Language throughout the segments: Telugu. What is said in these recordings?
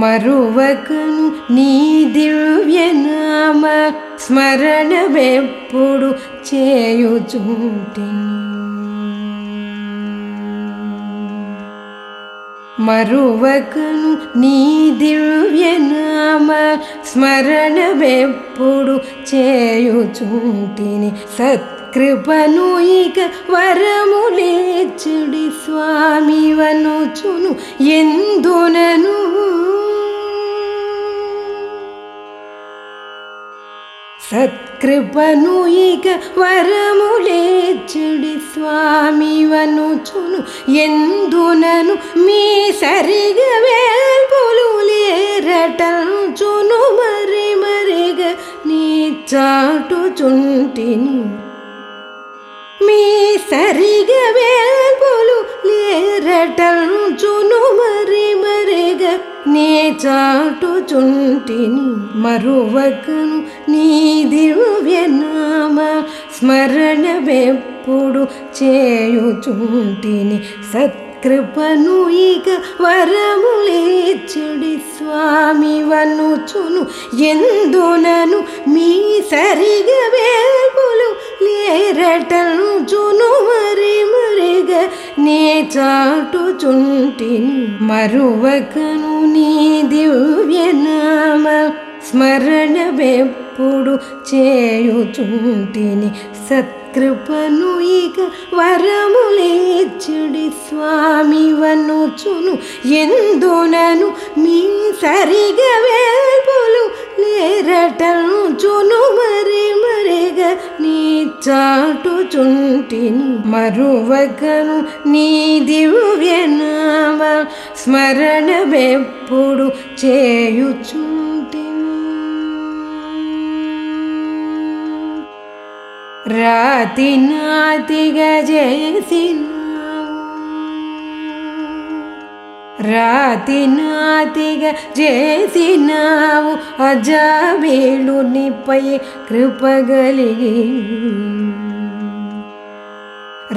మరువకను నీ దివ్యనామ స్మరణమెప్పుడు చేయుచుంటిని మరువకను నీ దివ్యనామ స్మరణమెప్పుడు చేయుచుంటిని సత్కృపను ఇక వరములేచుడి స్వామి వనుచును ఎందునను సత్కృపను ఇక వరములేచుడి స్వామి వనుచును. ఎందునను మీ సరిగ వేల్పులు లేరటంచును మరి మరిగ నీ చాటుచుంటిని మీ సరిగ వేల్పులు లేరటంచును మరి నీ చాటుచుంటిని మరువకను నీ దివ్యనామ స్మరణమెప్పుడు చేయుచుంటిని సత్కృపను ఇక వరములేచుడి స్వామి వనుచును. ఎందునను మీ సరిగ వేపులు లేరటను చును మరి చాటుచుంటిని మరువకను నీ దివ్యనామ స్మరణమెప్పుడు చేయుచుంటిని సత్కృపను ఇక వరములేచుడి స్వామి వనుచును. ఎందునను మీ సరిగ లేరటను చును మరి? చాటుచుంటిని మరువకను నీ దివ్యనామ స్మరణమెప్పుడు చేయుచుంటిని రాతి నాతిగా చేసినావు రాతి నాతిగా చేసినావు అజాబేలునిపై కృపగలిగి.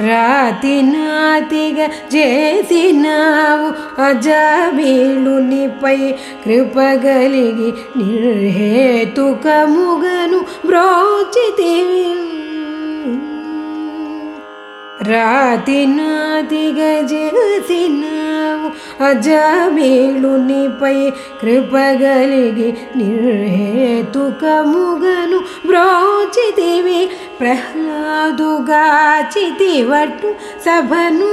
రాతి నాతిగా చేసినావు అజాబేలునిపై కృపగలిగి. నిర్హేతుకముగను బ్రోచితివి. రాతి నాతిగా చేసినావు అజాబేలునిపై కృపగలిగి నిర్హేతుకముగను బ్రోచితివి ప్రహ్లాదుగాచితివట్టు సభను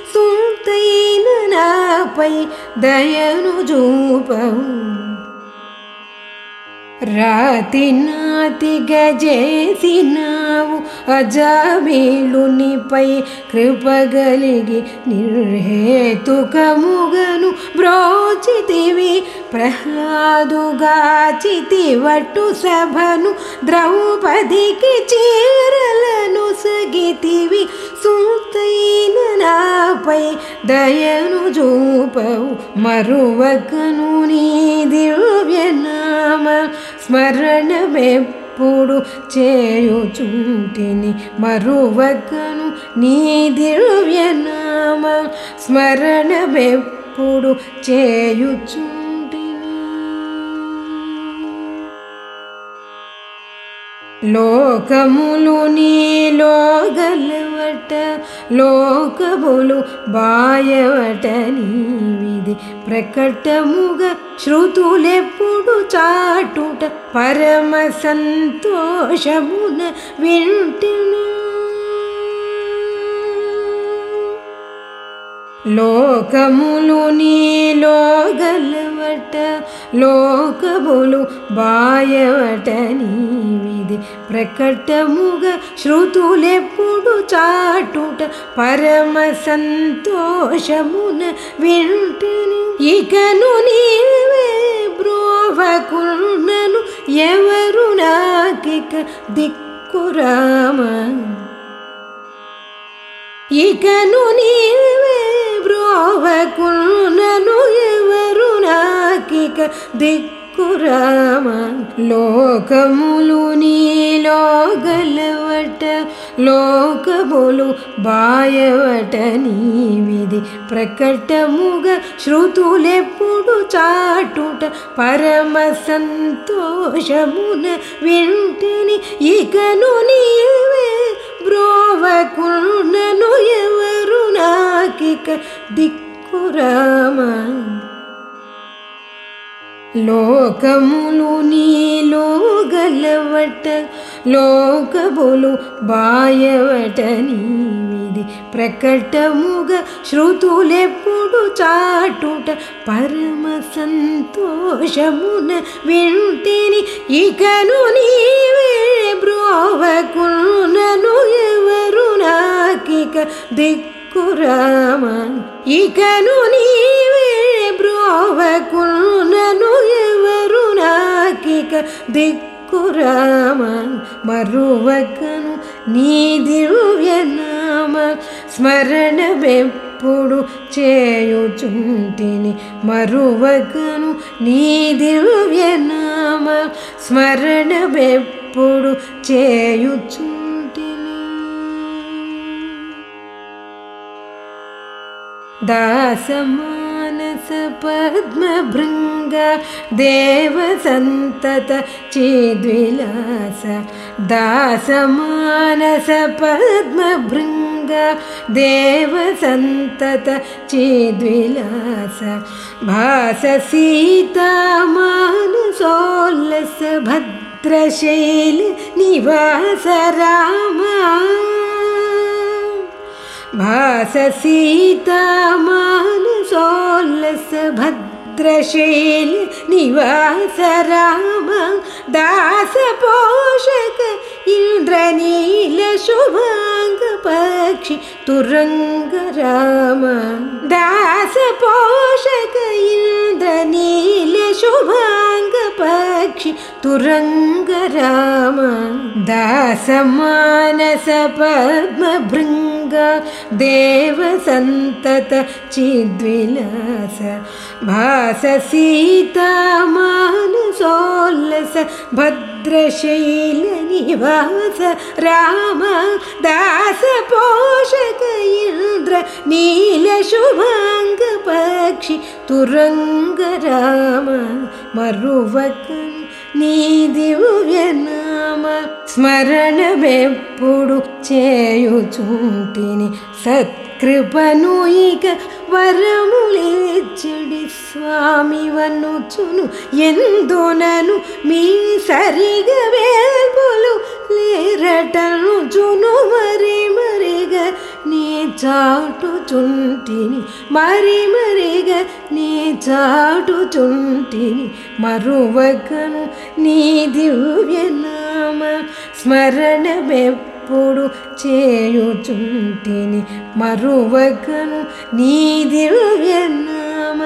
సుంతైన నాపై దయను చూపవు రాతి నాతిగా చేసినావు అజాబేలునిపై కృపగలిగి నిర్హేతుకముగను బ్రోచితివి ప్రహ్లాదుగాచితివట్టు సభను ద్రౌపదికి చీరలను సగితివి. సొంతైన నాపై దయను చూపవు మరువకను నీ దివ్యనామ స్మరణమెప్పుడు చేయుచుంటిని మరువకను నీ దివ్యనామ స్మరణమెప్పుడు చేయుచు లోకములు నీలో గలవట లోకములు బాయవట నీవిది ప్రకటముగా శృతులెప్పుడు చాటుట పరమ సంతోషమున వింటిని లోకములు నీలో గలవట లోకములు బాయవట నీవిది ప్రకటముగా శ్రుతులెప్పుడు చాటుట పరమ సంతోషమున వింటని. ఇకను నీవే బ్రోవకున్నను ఎవరు నాకిక దిక్కురామ? ఇకను నీవే బ్రోవకున్నను ఎవరు నాకిక దిక్కు దిక్కురామ లోకములు నీలో గలవట లోకములు బాయవట నీవిది ప్రకటముగా శృతులెప్పుడు చాటుట పరమ సంతోషమున వింటిని ఇకను నీవే బ్రోవకున్నను ఎవరు నాకిక దిక్కురామా లోకములు నీలో గలవట లోకములు బాయవట నీవిది. ప్రకటముగా శ్రుతులెప్పుడు చాటుట పరమ సంతోషమున వింటిని. ఇకను నీవే బ్రోవకునను ఎవరు నాకిక దిక్కురామ ఇకను నీవే బ్రోవకును దిక్కురామన్ దిక్కురామ మరువకను నీ దివ్యనామ స్మరణమెప్పుడు చేయుచుంటిని మరువకను నీ దివ్యనామ స్మరణమెప్పుడు చేయుచు దాసమానస पद्मभृङ्ग देवसन्तत चेद्विलास दासमानस पद्मभृङ्ग देवसन्तत भास सीता भद्रशैल निवास राम। भास सोल्लसभद्रशील निवास राम दासपोषक इन्द्रनीलशुभाङ्गपक्षि तुरङ्ग राम। दासपोषक इन्द्रनीलशुभाङ्गपक्षि तुरङ्ग राम। दासमानस पद्मभृङ्ग ग देव सन्तत चिद्विलस भास शीतमानसोलस भद्रशीलनि राम दासपोषकया మానస పద్మ భృంగ దేవ సంతత చిద్విలాస నీల శుభాంగ పక్షి తురంగ రామ మరువకను నీ దివ్యనామ స్మరణమెప్పుడు చేయుచుంటిని సత్కృపను ఇక వరములేచ్చడి స్వామి వనుచును ఎందునను మీ సరిగ వేల్పులు లేరటను చును మరి మరిగా చాటుచుంటిని మరి మరిగా నీ చాటుచుంటిని మరువకను నీ దివ్యనామ స్మరణమెప్పుడు చేయుచుంటిని మరువకను నీ దివ్యనామ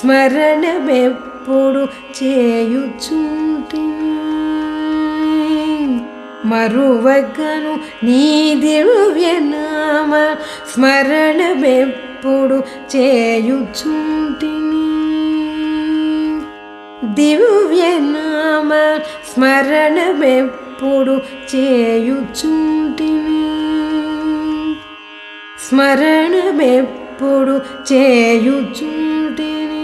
స్మరణమెప్పుడు చేయుచుంటిని. మరువగను నీ దివ్యనామ స్మరణమెప్పుడు చేయుచుంటిని దివ్యనామ స్మరణమెప్పుడు చేయుచుంటిని స్మరణమెప్పుడు చేయుచుంటిని